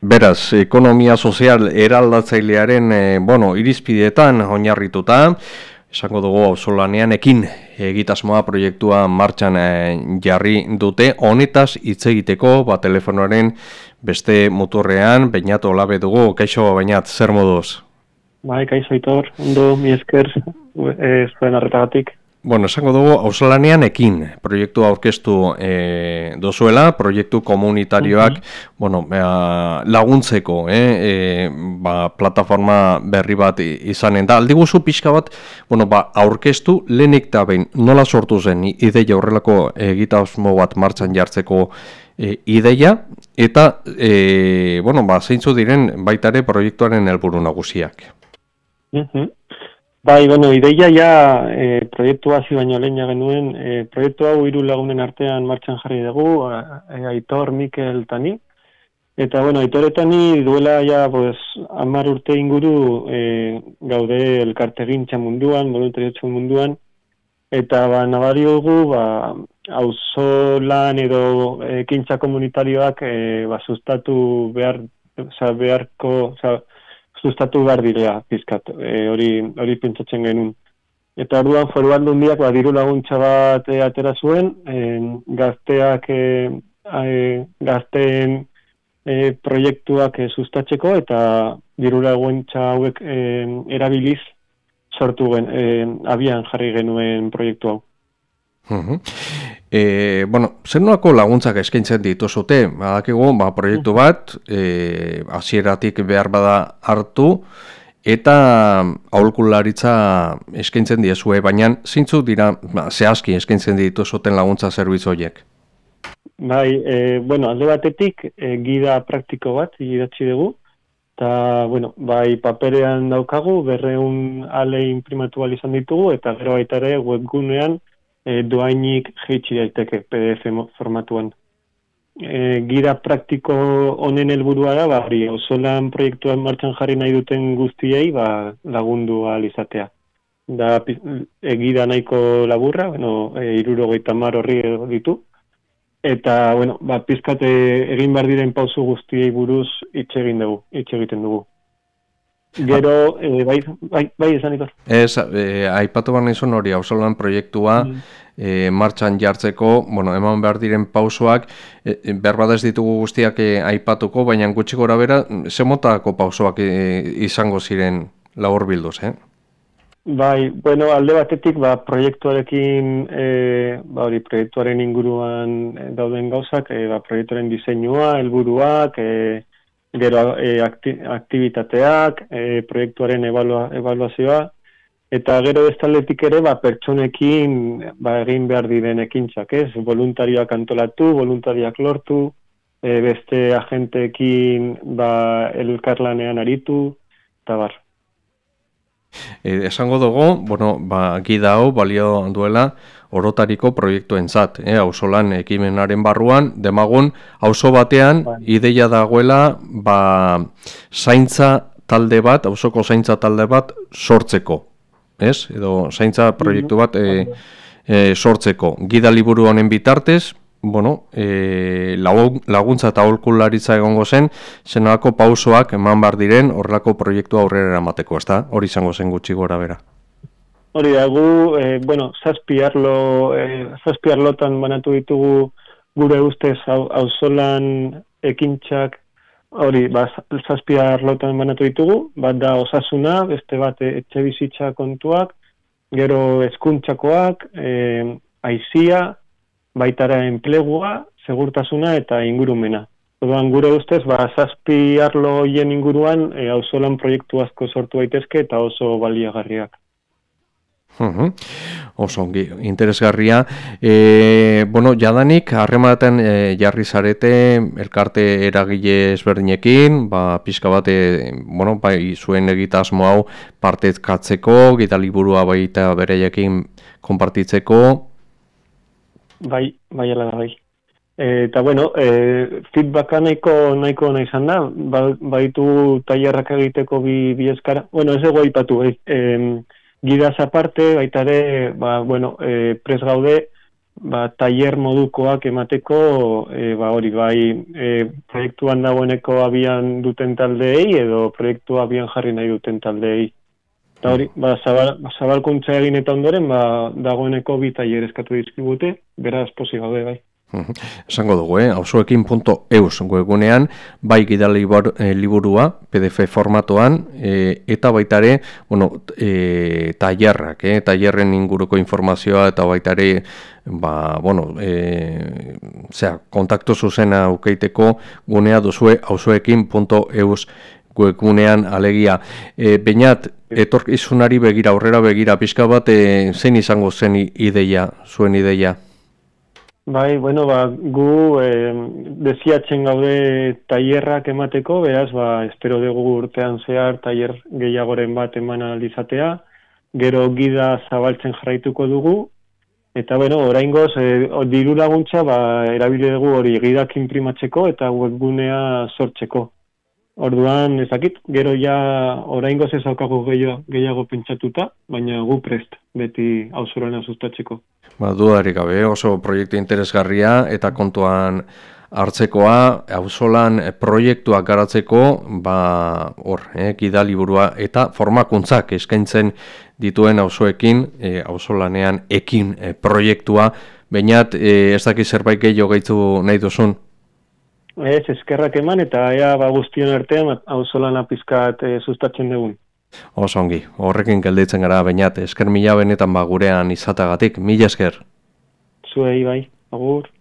Beraz, ekonomia sozial eraldatzailearen e, bueno, irizpidetan oinarrituta, esango dugu auzolanean ekin egitasmoa proiektua martxan eh, jarri dute, honetaz hitz egiteko ba, telefonoaren beste muturrean, bainatu labe dugu, kaixo bainat, zer moduz? Bai, kaixo itor, ondo, mi esker, e, zuen arretagatik. Bueno, esango dugu, hausalanean ekin proiektu aurkeztu e, dozuela, proiektu komunitarioak bueno, laguntzeko e, e, ba, plataforma berri bat izanen da. Aldi guzu pixka bat bueno, ba, aurkeztu lehenik da behin nola sortu zen ideia horrelako egitasmo bat martxan jartzeko e, ideia, eta e, bueno, ba, zeintzu diren baitare proiektuaren helburu nagusiak. Uh Bai, bueno, ideia ja e, proiektu hasi baino lehen genuen, e, proiektu hau hiru lagunen artean martxan jarri dugu, e, Aitor, Mikel, Tani. Eta, bueno, Aitor eta ni duela ja, pues, amar urte inguru e, gaude elkarte gintza munduan, voluntariotxo munduan, eta, ba, nabari dugu, ba, auzo lan edo ekintza komunitarioak e, ba, sustatu behar, oza, beharko, oza, sustatu behar direa, pizkat, e, hori, hori pentsatzen genuen. Eta orduan foru handiak ba, diru laguntza bat e, atera zuen, e, gazteak, e, e, gazteen e, proiektuak e, sustatzeko, eta diru laguntza hauek e, erabiliz sortu gen, e, abian jarri genuen proiektu hau. E, bueno, zer nolako laguntzak eskaintzen dituzute? Badakigu, ba, proiektu bat, e, hasieratik behar bada hartu, eta aholkularitza eskaintzen diezue, baina zintzu dira, ba, zehazki eskaintzen dituzuten laguntza zerbitzu horiek? Bai, e, bueno, alde batetik, e, gida praktiko bat, gidatzi dugu, eta, bueno, bai, paperean daukagu, berreun ale imprimatu izan ditugu, eta gero baita ere webgunean, e, doainik jeitsi daiteke PDF formatuan. E, gira praktiko honen helburua da, ba, hori, osolan proiektuan martxan jarri nahi duten guztiei, ba, lagundu izatea. Da, egida nahiko laburra, bueno, e, iruro mar horri ditu. Eta, bueno, ba, pizkate egin behar diren pauzu guztiei buruz itxegin dugu, itxegiten dugu. Gero, eh, bai, bai, bai, esan ikor. Ez, eh, aipatu behar nizun hori, hau proiektua, mm. eh, martxan jartzeko, bueno, eman behar diren pausoak, eh behar badaz ditugu guztiak eh, aipatuko, baina gutxi gora bera, zemotako pausoak eh, izango ziren labor bilduz, eh? Bai, bueno, alde batetik, ba, proiektuarekin, eh, ba, hori, proiektuaren inguruan dauden gauzak, eh, ba, proiektuaren diseinua, helburuak, eh, gero e, aktivitateak, e, proiektuaren ebalua, ebaluazioa, eta gero bestaldetik ere ba, pertsonekin ba, egin behar diren ekintzak, ez? Voluntariak antolatu, voluntariak lortu, e, beste agenteekin ba, elkarlanean aritu, eta bar. E, esango dugu, bueno, ba, gida hau balio duela, orotariko proiektuentzat, eh, auzolan ekimenaren barruan, demagun auzo batean bai. ideia dagoela, ba, zaintza talde bat, auzoko zaintza talde bat sortzeko, ez? Edo zaintza proiektu bat e, e, sortzeko. Gida liburu honen bitartez, bueno, e, laguntza eta holkularitza egongo zen, zenako pausoak eman bar diren horrelako proiektu aurrera eramateko, ezta? Hori izango zen gutxi gora bera. Hori da, gu, e, bueno, zazpiarlo, e, eh, zazpiarlotan banatu ditugu gure ustez auzolan ekintxak, hori, ba, zazpiarlotan banatu ditugu, bat da osasuna, beste bat etxe bizitza kontuak, gero eskuntzakoak, e, aizia, baitara enplegua, segurtasuna eta ingurumena. Orduan gure ustez, ba, zazpi arlo hien inguruan, e, auzolan proiektu asko sortu daitezke eta oso baliagarriak. Uhum. Oso ongi, interesgarria. E, bueno, jadanik, harrematen e, jarri zarete, elkarte eragile ezberdinekin, ba, pixka bat, e, bueno, bai, zuen egitasmo hau partezkatzeko, gita liburua baita bereiekin konpartitzeko. Bai, bai, ala bai. E, eta, bueno, e, feedbacka nahiko, nahiko nahi zan da, ba, baitu tailerrak egiteko bi, bi eskara. Bueno, ez ego ipatu, bai. E, gidaz aparte, baita ere, ba, bueno, e, pres gaude, ba, tailer modukoak emateko, e, ba, hori bai, e, proiektuan dagoeneko abian duten taldeei, edo proiektu abian jarri nahi duten taldeei. Eta hori, ba, zabal, zabalkuntza egin eta ondoren, ba, dagoeneko bi tailer eskatu dizkigute, beraz posi gaude bai. Esango dugu, eh? hausuekin.eus webunean, bai gidali e, liburua, PDF formatoan, e, eta baitare, bueno, e, tailerrak, eh? tailerren inguruko informazioa, eta baitare, ba, bueno, e, zera, kontaktu zuzena ukeiteko gunea duzue hausuekin.eus webunean alegia. E, Beinat, etorkizunari begira, aurrera begira, pixka bat, e, zein izango zen ideia, zuen ideia? Bai, bueno, ba, gu eh, desiatzen gaude tailerrak emateko, beraz, ba, espero dugu urtean zehar tailer gehiagoren bat eman alizatea, gero gida zabaltzen jarraituko dugu, eta, bueno, orain goz, eh, diru laguntza, ba, erabile dugu hori gidak imprimatzeko eta webgunea sortzeko. Orduan, ezakit, gero ja orain goz ez aukago gehiago, gehiago pentsatuta, baina gu prest, beti hausurana sustatzeko. Ba, dudarik gabe, oso proiektu interesgarria eta kontuan hartzekoa, auzolan proiektuak garatzeko, ba, hor, eh, burua eta formakuntzak eskaintzen dituen auzoekin, eh, auzolanean ekin eh, proiektua, bainat, eh, ez daki zerbait gehiago gaitzu nahi duzun? Ez, eskerrak eman eta ea ba guztion artean auzolana pizkat eh, sustatzen dugun. Osongi, horrekin gelditzen gara bainat, esker mila benetan ba gurean izatagatik, mila esker. Zuei bai, agur.